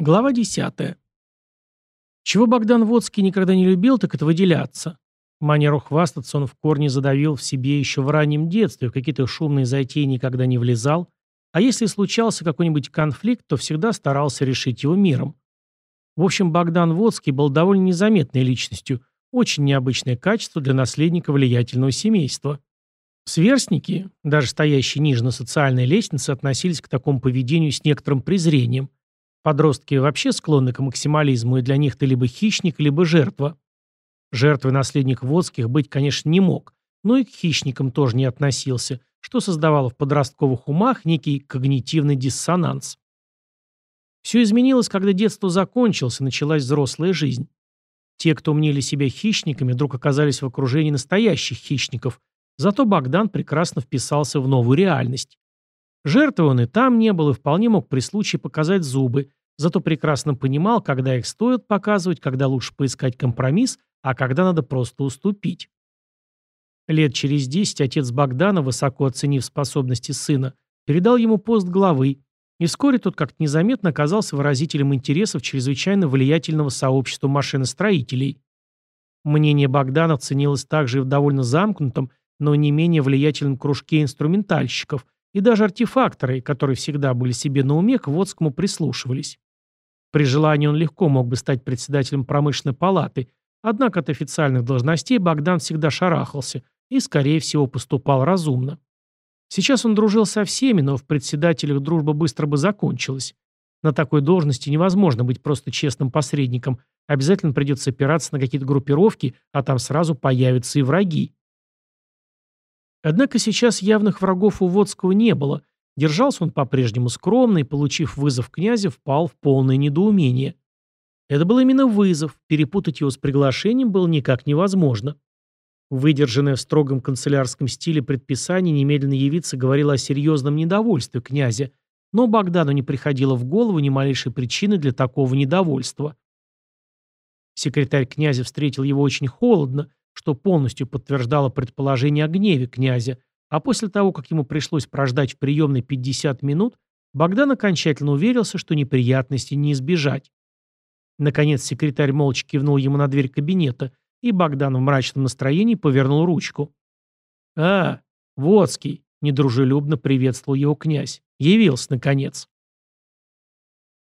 Глава 10. Чего Богдан Водский никогда не любил, так это выделяться. Манеру хвастаться он в корне задавил в себе еще в раннем детстве, в какие-то шумные затеи никогда не влезал, а если случался какой-нибудь конфликт, то всегда старался решить его миром. В общем, Богдан Водский был довольно незаметной личностью, очень необычное качество для наследника влиятельного семейства. Сверстники, даже стоящие ниже на социальной лестнице, относились к такому поведению с некоторым презрением – Подростки вообще склонны к максимализму, и для них ты либо хищник, либо жертва. Жертвой наследник Водских быть, конечно, не мог, но и к хищникам тоже не относился, что создавало в подростковых умах некий когнитивный диссонанс. Все изменилось, когда детство закончилось и началась взрослая жизнь. Те, кто мнили себя хищниками, вдруг оказались в окружении настоящих хищников, зато Богдан прекрасно вписался в новую реальность. Жертвы он и там не был, и вполне мог при случае показать зубы, зато прекрасно понимал, когда их стоит показывать, когда лучше поискать компромисс, а когда надо просто уступить. Лет через десять отец Богдана, высоко оценив способности сына, передал ему пост главы, и вскоре тот как-то незаметно оказался выразителем интересов чрезвычайно влиятельного сообщества машиностроителей. Мнение Богдана ценилось также и в довольно замкнутом, но не менее влиятельном кружке инструментальщиков – и даже артефакторы, которые всегда были себе на уме, к Водскому прислушивались. При желании он легко мог бы стать председателем промышленной палаты, однако от официальных должностей Богдан всегда шарахался и, скорее всего, поступал разумно. Сейчас он дружил со всеми, но в председателях дружба быстро бы закончилась. На такой должности невозможно быть просто честным посредником, обязательно придется опираться на какие-то группировки, а там сразу появятся и враги. Однако сейчас явных врагов у Водского не было. Держался он по-прежнему скромно и, получив вызов князя, впал в полное недоумение. Это был именно вызов, перепутать его с приглашением было никак невозможно. Выдержанное в строгом канцелярском стиле предписание немедленно явиться говорило о серьезном недовольстве князя, но Богдану не приходило в голову ни малейшей причины для такого недовольства. Секретарь князя встретил его очень холодно, что полностью подтверждало предположение о гневе князя, а после того, как ему пришлось прождать в приемной 50 минут, Богдан окончательно уверился, что неприятностей не избежать. Наконец секретарь молча кивнул ему на дверь кабинета, и Богдан в мрачном настроении повернул ручку. «А, Водский!» — недружелюбно приветствовал его князь. «Явился, наконец!»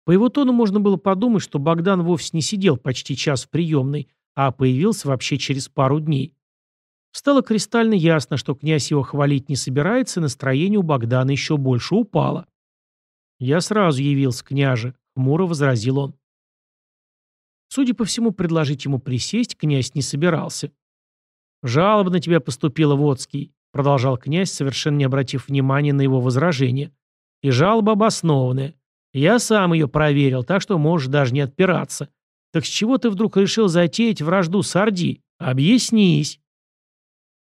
По его тону можно было подумать, что Богдан вовсе не сидел почти час в приемной, а появился вообще через пару дней. Стало кристально ясно, что князь его хвалить не собирается, и настроение у Богдана еще больше упало. «Я сразу явился, княже», — хмуро возразил он. Судя по всему, предложить ему присесть князь не собирался. «Жалоба на тебя поступила, Водский», — продолжал князь, совершенно не обратив внимания на его возражение. «И жалоба обоснованная. Я сам ее проверил, так что можешь даже не отпираться. Так с чего ты вдруг решил затеять вражду с Орди? Объяснись.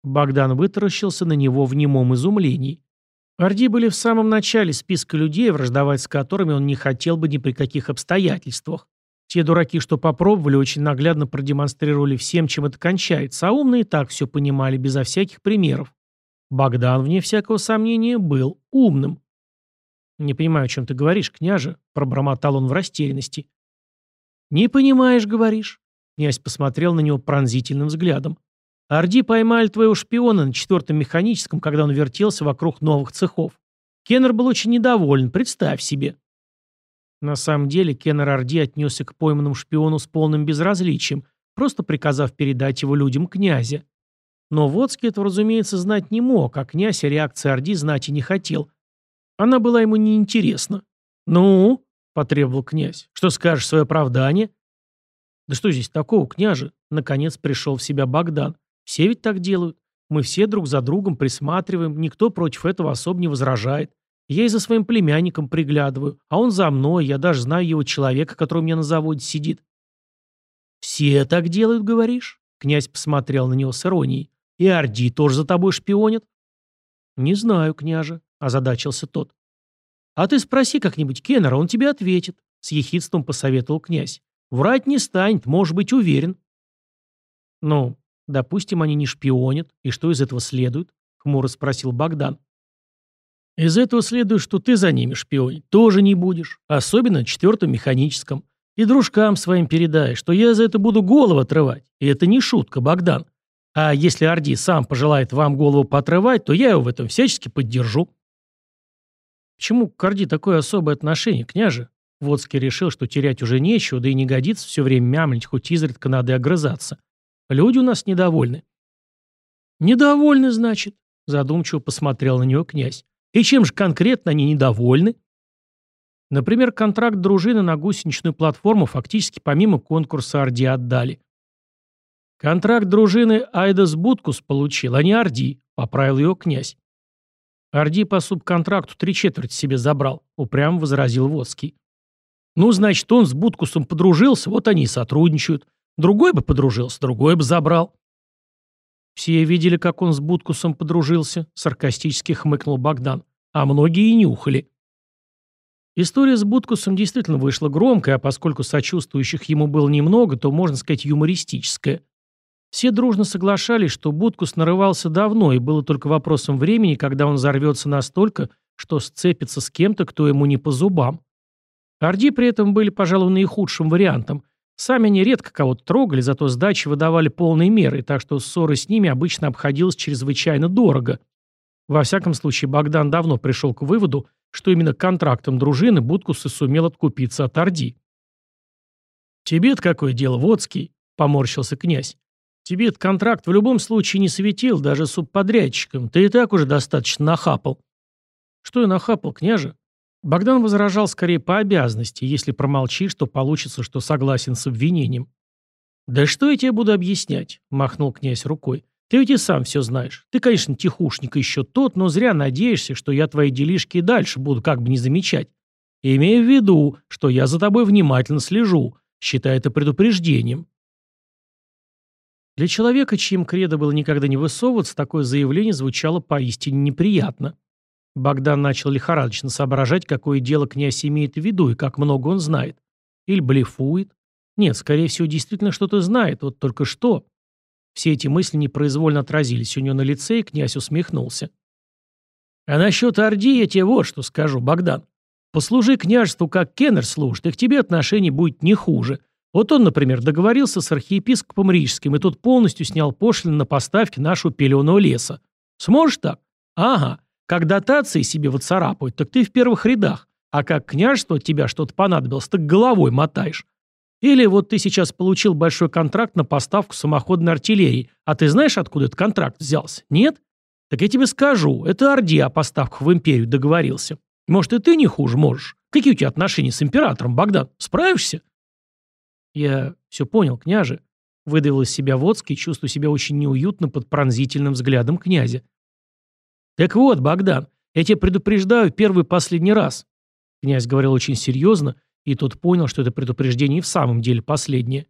Богдан вытаращился на него в немом изумлении. Орди были в самом начале списка людей, враждовать с которыми он не хотел бы ни при каких обстоятельствах. Те дураки, что попробовали, очень наглядно продемонстрировали всем, чем это кончается, а умные так все понимали, безо всяких примеров. Богдан, вне всякого сомнения, был умным. «Не понимаю, о чем ты говоришь, княже», — пробормотал он в растерянности. «Не понимаешь, говоришь?» Князь посмотрел на него пронзительным взглядом. «Орди поймали твоего шпиона на четвертом механическом, когда он вертелся вокруг новых цехов. Кеннер был очень недоволен, представь себе». На самом деле Кеннер Орди отнесся к пойманному шпиону с полным безразличием, просто приказав передать его людям князя. Но Водский этого, разумеется, знать не мог, а князь о реакции Орди знать и не хотел. Она была ему неинтересна. «Ну?» — потребовал князь. «Что скажешь, свое оправдание?» «Да что здесь такого, княже?» Наконец пришел в себя Богдан. «Все ведь так делают. Мы все друг за другом присматриваем, никто против этого особо не возражает. Я и за своим племянником приглядываю, а он за мной, я даже знаю его человека, который у меня на заводе сидит». «Все так делают, говоришь?» Князь посмотрел на него с иронией. «И Орди тоже за тобой шпионит?» «Не знаю, княже», — озадачился тот. «А ты спроси как-нибудь Кеннера, он тебе ответит», — с ехидством посоветовал князь. «Врать не станет, можешь быть уверен». «Ну, допустим, они не шпионят, и что из этого следует?» — хмуро спросил Богдан. Из этого следует, что ты за ними шпионить тоже не будешь, особенно четвертом механическом. И дружкам своим передай, что я за это буду голову отрывать. И это не шутка, Богдан. А если Орди сам пожелает вам голову поотрывать, то я его в этом всячески поддержу. Почему к Орди такое особое отношение, княже? Водский решил, что терять уже нечего, да и не годится все время мямлить, хоть изредка надо и огрызаться. Люди у нас недовольны. Недовольны, значит, задумчиво посмотрел на него князь. И чем же конкретно они недовольны? Например, контракт дружины на гусеничную платформу фактически помимо конкурса Орди отдали. Контракт дружины Айдас Будкус получил, а не Орди, поправил его князь. Орди по субконтракту три четверти себе забрал, упрямо возразил Водский. Ну, значит, он с Будкусом подружился, вот они и сотрудничают. Другой бы подружился, другой бы забрал. «Все видели, как он с Будкусом подружился», — саркастически хмыкнул Богдан. «А многие и нюхали». История с Будкусом действительно вышла громкая, а поскольку сочувствующих ему было немного, то, можно сказать, юмористическая. Все дружно соглашались, что Будкус нарывался давно, и было только вопросом времени, когда он взорвется настолько, что сцепится с кем-то, кто ему не по зубам. Орди при этом были, пожалуй, наихудшим вариантом. Сами они редко кого-то трогали, зато сдачи выдавали полные меры, так что ссоры с ними обычно обходилась чрезвычайно дорого. Во всяком случае, Богдан давно пришел к выводу, что именно контрактом дружины Будкус и сумел откупиться от Орди. «Тебе-то какое дело, Водский?» – поморщился князь. «Тебе этот контракт в любом случае не светил, даже субподрядчиком. Ты и так уже достаточно нахапал». «Что я нахапал, княже?» Богдан возражал скорее по обязанности, если промолчишь, то получится, что согласен с обвинением. «Да что я тебе буду объяснять?» – махнул князь рукой. «Ты ведь и сам все знаешь. Ты, конечно, тихушник еще тот, но зря надеешься, что я твои делишки и дальше буду как бы не замечать. Имея в виду, что я за тобой внимательно слежу, считай это предупреждением». Для человека, чьим кредо было никогда не высовываться, такое заявление звучало поистине неприятно. Богдан начал лихорадочно соображать, какое дело князь имеет в виду и как много он знает. Или блефует. Нет, скорее всего, действительно что-то знает, вот только что. Все эти мысли непроизвольно отразились у него на лице, и князь усмехнулся. «А насчет Орди я тебе вот что скажу, Богдан. Послужи княжеству, как Кеннер служит, и к тебе отношение будет не хуже. Вот он, например, договорился с архиепископом Рижским, и тот полностью снял пошлину на поставки нашего пеленого леса. Сможешь так? Ага. Как дотации себе выцарапают, так ты в первых рядах. А как княжество от тебя что-то понадобилось, так головой мотаешь. Или вот ты сейчас получил большой контракт на поставку самоходной артиллерии, а ты знаешь, откуда этот контракт взялся? Нет? Так я тебе скажу, это Орди о поставках в империю договорился. Может, и ты не хуже можешь. Какие у тебя отношения с императором, Богдан? Справишься? Я все понял, княже. Выдавил из себя Водский, чувствуя себя очень неуютно под пронзительным взглядом князя. «Так вот, Богдан, я тебя предупреждаю первый последний раз». Князь говорил очень серьезно, и тот понял, что это предупреждение в самом деле последнее.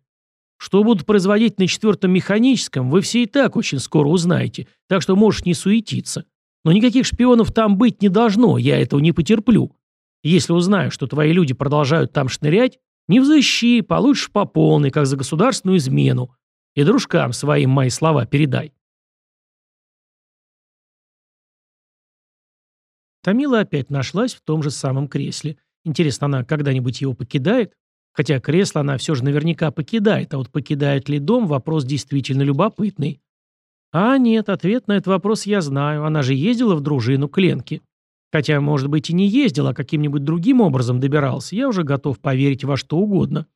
Что будут производить на четвертом механическом, вы все и так очень скоро узнаете, так что можешь не суетиться. Но никаких шпионов там быть не должно, я этого не потерплю. Если узнаю, что твои люди продолжают там шнырять, не взыщи, получишь по как за государственную измену. И дружкам своим мои слова передай. Тамила опять нашлась в том же самом кресле. Интересно, она когда-нибудь его покидает? Хотя кресло она все же наверняка покидает, а вот покидает ли дом – вопрос действительно любопытный. А нет, ответ на этот вопрос я знаю. Она же ездила в дружину к Ленке. Хотя, может быть, и не ездила, а каким-нибудь другим образом добирался. Я уже готов поверить во что угодно.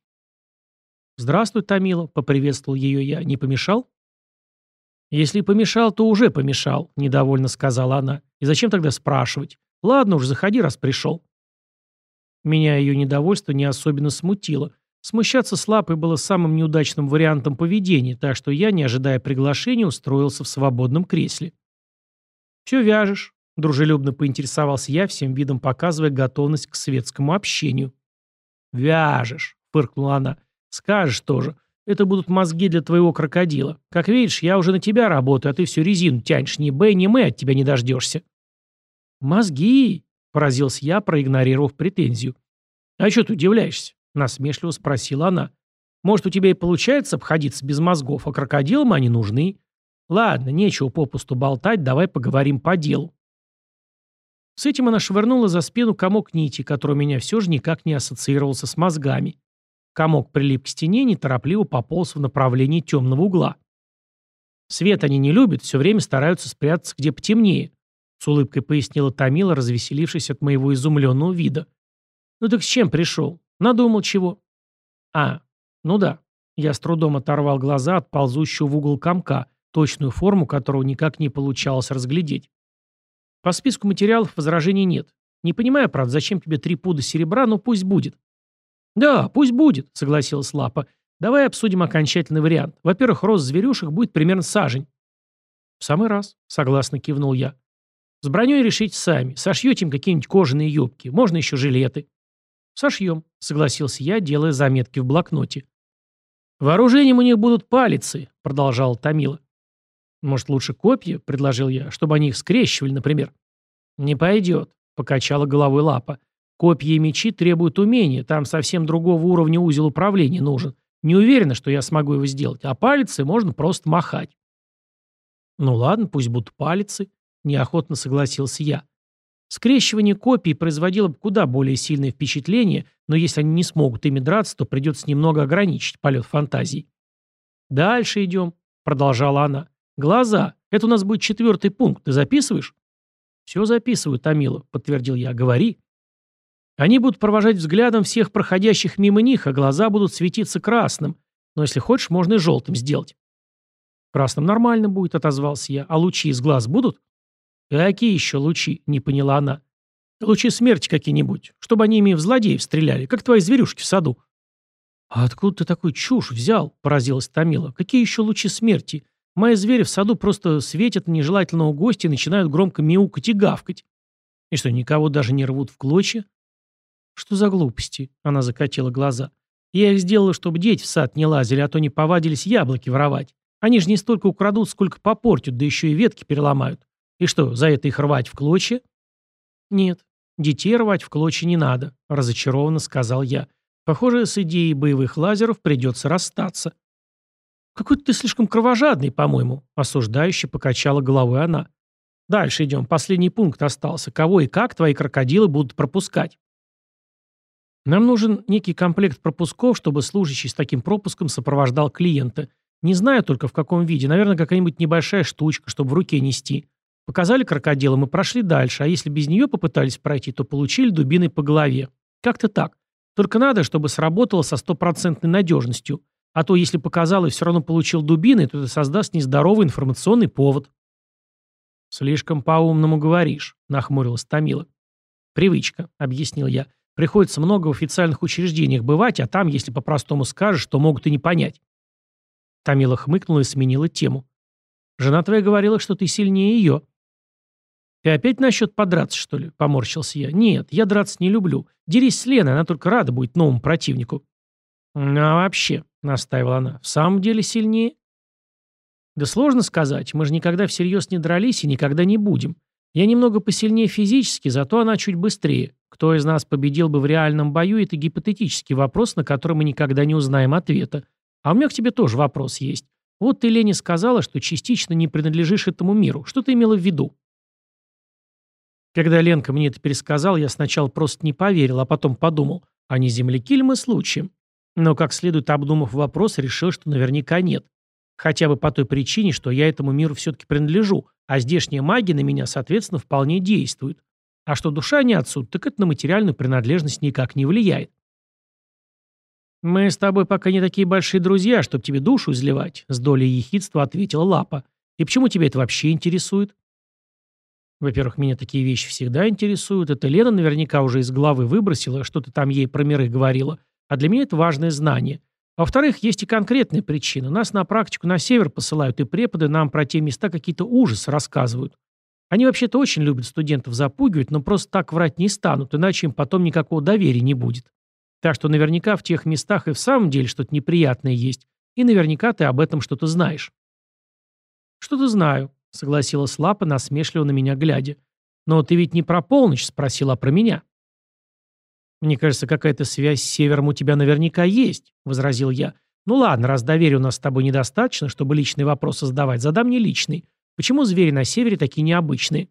«Здравствуй, Тамила», — поприветствовал ее я. «Не помешал?» «Если помешал, то уже помешал», — недовольно сказала она. «И зачем тогда спрашивать? Ладно уж, заходи, раз пришел». Меня ее недовольство не особенно смутило. Смущаться с Лапой было самым неудачным вариантом поведения, так что я, не ожидая приглашения, устроился в свободном кресле. «Все вяжешь», — дружелюбно поинтересовался я, всем видом показывая готовность к светскому общению. «Вяжешь», — фыркнула она. «Скажешь тоже. Это будут мозги для твоего крокодила. Как видишь, я уже на тебя работаю, а ты всю резину тянешь. Ни Б, ни М от тебя не дождешься». «Мозги?» – поразился я, проигнорировав претензию. «А что ты удивляешься?» – насмешливо спросила она. «Может, у тебя и получается обходиться без мозгов, а крокодилам они нужны? Ладно, нечего попусту болтать, давай поговорим по делу». С этим она швырнула за спину комок нити, который у меня все же никак не ассоциировался с мозгами. Комок прилип к стене и неторопливо пополз в направлении темного угла. Свет они не любят, все время стараются спрятаться где потемнее. С улыбкой пояснила Томила, развеселившись от моего изумленного вида. «Ну так с чем пришел? Надумал чего?» «А, ну да». Я с трудом оторвал глаза от ползущего в угол комка, точную форму которого никак не получалось разглядеть. По списку материалов возражений нет. Не понимаю, правда, зачем тебе три пуда серебра, но пусть будет. Да, пусть будет, согласилась Лапа. Давай обсудим окончательный вариант. Во-первых, рост зверюшек будет примерно сажень. В самый раз, согласно кивнул я. С броней решить сами. Сошьете им какие-нибудь кожаные юбки. Можно еще жилеты. Сошьем, согласился я, делая заметки в блокноте. Вооружением у них будут палицы, продолжал Томила. Может, лучше копья, предложил я, чтобы они их скрещивали, например. Не пойдет, покачала головой лапа. Копья и мечи требуют умения, там совсем другого уровня узел управления нужен. Не уверена, что я смогу его сделать, а палицы можно просто махать. Ну ладно, пусть будут палицы, неохотно согласился я. Скрещивание копий производило бы куда более сильное впечатление, но если они не смогут ими драться, то придется немного ограничить полет фантазий. «Дальше идем», — продолжала она. «Глаза. Это у нас будет четвертый пункт. Ты записываешь?» «Все записываю, Томила», — подтвердил я. «Говори». Они будут провожать взглядом всех проходящих мимо них, а глаза будут светиться красным. Но если хочешь, можно и желтым сделать. «Красным нормально будет», — отозвался я. «А лучи из глаз будут?» «Какие еще лучи?» — не поняла она. «Лучи смерти какие-нибудь, чтобы они ими в злодеев стреляли, как твои зверюшки в саду». «А откуда ты такой чушь взял?» — поразилась Томила. «Какие еще лучи смерти? Мои звери в саду просто светят нежелательного гостя и начинают громко мяукать и гавкать. И что, никого даже не рвут в клочья? Что за глупости? Она закатила глаза. Я их сделала, чтобы дети в сад не лазили, а то не повадились яблоки воровать. Они же не столько украдут, сколько попортят, да еще и ветки переломают. И что, за это их рвать в клочья? Нет, детей рвать в клочья не надо, разочарованно сказал я. Похоже, с идеей боевых лазеров придется расстаться. «Какой-то ты слишком кровожадный, по-моему», — осуждающе покачала головой она. «Дальше идем. Последний пункт остался. Кого и как твои крокодилы будут пропускать?» «Нам нужен некий комплект пропусков, чтобы служащий с таким пропуском сопровождал клиента. Не знаю только в каком виде. Наверное, какая-нибудь небольшая штучка, чтобы в руке нести. Показали крокодила, мы прошли дальше, а если без нее попытались пройти, то получили дубиной по голове. Как-то так. Только надо, чтобы сработало со стопроцентной надежностью. А то, если показал и все равно получил дубины, то это создаст нездоровый информационный повод. «Слишком по-умному говоришь», — нахмурилась Томила. «Привычка», — объяснил я. «Приходится много в официальных учреждениях бывать, а там, если по-простому скажешь, то могут и не понять». Томила хмыкнула и сменила тему. «Жена твоя говорила, что ты сильнее ее». «Ты опять насчет подраться, что ли?» — поморщился я. «Нет, я драться не люблю. Дерись с Леной, она только рада будет новому противнику». «Ну а вообще», — настаивала она, — «в самом деле сильнее?» «Да сложно сказать. Мы же никогда всерьез не дрались и никогда не будем. Я немного посильнее физически, зато она чуть быстрее. Кто из нас победил бы в реальном бою, это гипотетический вопрос, на который мы никогда не узнаем ответа. А у меня к тебе тоже вопрос есть. Вот ты, Лене, сказала, что частично не принадлежишь этому миру. Что ты имела в виду?» Когда Ленка мне это пересказал, я сначала просто не поверил, а потом подумал, а не земляки ли мы случаем? Но как следует обдумав вопрос, решил, что наверняка нет. Хотя бы по той причине, что я этому миру все-таки принадлежу, а здешняя магия на меня, соответственно, вполне действует. А что душа не отсюда, так это на материальную принадлежность никак не влияет. «Мы с тобой пока не такие большие друзья, чтобы тебе душу изливать», — с долей ехидства ответила Лапа. «И почему тебя это вообще интересует?» «Во-первых, меня такие вещи всегда интересуют. Это Лена наверняка уже из головы выбросила, что ты там ей про миры говорила. А для меня это важное знание. Во-вторых, есть и конкретная причина. Нас на практику на север посылают, и преподы нам про те места какие-то ужасы рассказывают. Они вообще-то очень любят студентов запугивать, но просто так врать не станут, иначе им потом никакого доверия не будет. Так что наверняка в тех местах и в самом деле что-то неприятное есть, и наверняка ты об этом что-то знаешь. «Что-то знаю», — согласилась Лапа, насмешливо на меня глядя. «Но ты ведь не про полночь спросила, а про меня». «Мне кажется, какая-то связь с севером у тебя наверняка есть», — возразил я. «Ну ладно, раз доверия у нас с тобой недостаточно, чтобы личные вопросы задавать, задам мне личный. Почему звери на севере такие необычные?»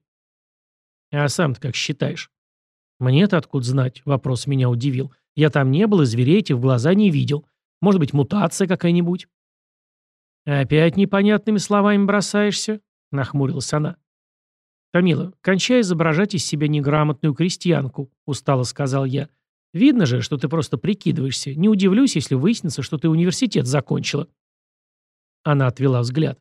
А сам-то как считаешь? Мне-то откуда знать? Вопрос меня удивил. Я там не был и зверей этих в глаза не видел. Может быть, мутация какая-нибудь? Опять непонятными словами бросаешься? Нахмурилась она. «Камила, кончай изображать из себя неграмотную крестьянку», — устало сказал я. «Видно же, что ты просто прикидываешься. Не удивлюсь, если выяснится, что ты университет закончила». Она отвела взгляд.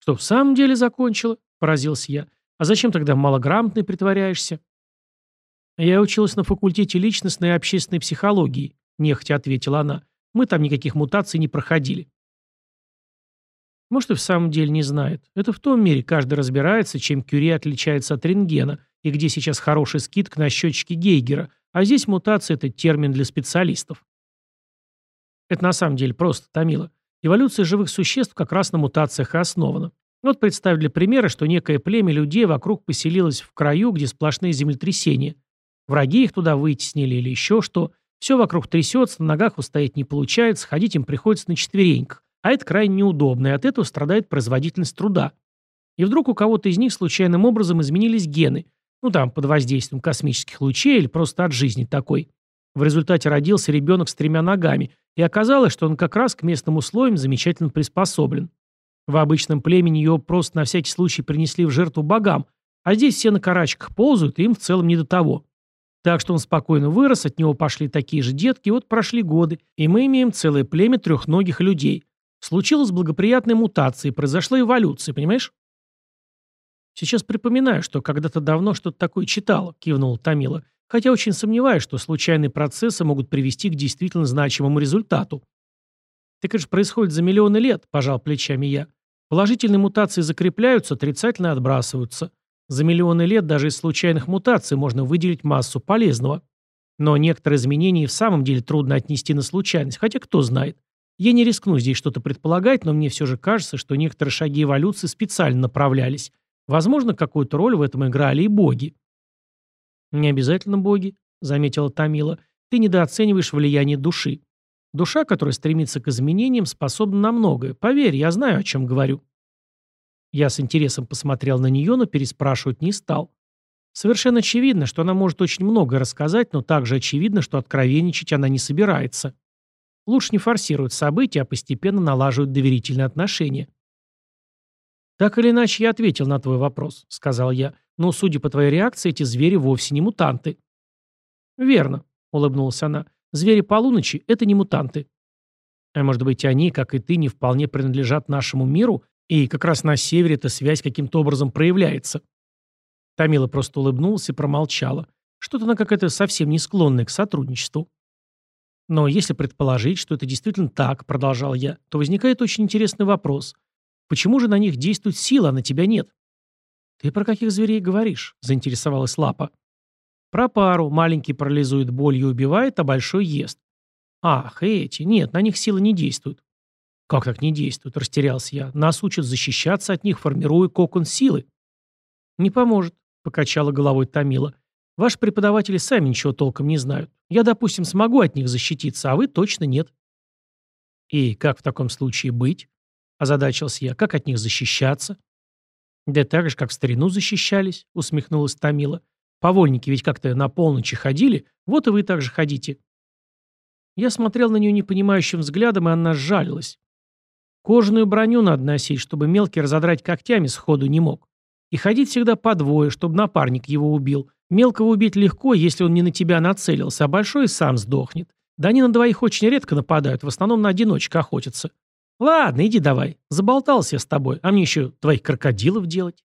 «Что, в самом деле закончила?» — поразился я. «А зачем тогда малограмотной притворяешься?» «Я училась на факультете личностной и общественной психологии», — нехотя ответила она. «Мы там никаких мутаций не проходили». Может, и в самом деле не знает. Это в том мире каждый разбирается, чем Кюри отличается от рентгена, и где сейчас хорошая скидка на счетчики Гейгера, а здесь мутация – это термин для специалистов. Это на самом деле просто томило. Эволюция живых существ как раз на мутациях и основана. Вот представь для примера, что некое племя людей вокруг поселилось в краю, где сплошные землетрясения. Враги их туда вытеснили или еще что. Все вокруг трясется, на ногах устоять не получается, ходить им приходится на четвереньках. А это крайне неудобно, и от этого страдает производительность труда. И вдруг у кого-то из них случайным образом изменились гены, ну там, под воздействием космических лучей или просто от жизни такой. В результате родился ребенок с тремя ногами, и оказалось, что он как раз к местным условиям замечательно приспособлен. В обычном племени его просто на всякий случай принесли в жертву богам, а здесь все на карачках ползают, и им в целом не до того. Так что он спокойно вырос, от него пошли такие же детки, и вот прошли годы, и мы имеем целое племя трехногих людей. Случилась благоприятная мутация, произошла эволюция, понимаешь? Сейчас припоминаю, что когда-то давно что-то такое читал, кивнул Томила, хотя очень сомневаюсь, что случайные процессы могут привести к действительно значимому результату. Так это же происходит за миллионы лет, пожал плечами я. Положительные мутации закрепляются, отрицательные отбрасываются. За миллионы лет даже из случайных мутаций можно выделить массу полезного. Но некоторые изменения и в самом деле трудно отнести на случайность, хотя кто знает. Я не рискну здесь что-то предполагать, но мне все же кажется, что некоторые шаги эволюции специально направлялись. Возможно, какую-то роль в этом играли и боги. «Не обязательно боги», — заметила Тамила. «Ты недооцениваешь влияние души. Душа, которая стремится к изменениям, способна на многое. Поверь, я знаю, о чем говорю». Я с интересом посмотрел на нее, но переспрашивать не стал. Совершенно очевидно, что она может очень многое рассказать, но также очевидно, что откровенничать она не собирается. Лучше не форсируют события, а постепенно налаживают доверительные отношения. «Так или иначе, я ответил на твой вопрос», — сказал я. «Но, судя по твоей реакции, эти звери вовсе не мутанты». «Верно», — улыбнулась она. «Звери полуночи — это не мутанты». «А может быть, они, как и ты, не вполне принадлежат нашему миру, и как раз на севере эта связь каким-то образом проявляется?» Тамила просто улыбнулась и промолчала. Что-то она какая-то совсем не склонная к сотрудничеству. Но если предположить, что это действительно так, продолжал я, то возникает очень интересный вопрос. Почему же на них действует сила, а на тебя нет? Ты про каких зверей говоришь? Заинтересовалась Лапа. Про пару. Маленький парализует болью и убивает, а большой ест. Ах, эти. Нет, на них сила не действует. Как так не действует? Растерялся я. Нас учат защищаться от них, формируя кокон силы. Не поможет, покачала головой Тамила. Ваши преподаватели сами ничего толком не знают. Я, допустим, смогу от них защититься, а вы точно нет. И как в таком случае быть? Озадачился я. Как от них защищаться? Да так же, как в старину защищались, усмехнулась Томила. Повольники ведь как-то на полночи ходили, вот и вы так же ходите. Я смотрел на нее непонимающим взглядом, и она сжалилась. Кожаную броню надо носить, чтобы мелкий разодрать когтями сходу не мог. И ходить всегда по двое, чтобы напарник его убил. Мелкого убить легко, если он не на тебя нацелился, а большой сам сдохнет. Да они на двоих очень редко нападают, в основном на одиночек охотятся. Ладно, иди давай. Заболтался я с тобой, а мне еще твоих крокодилов делать.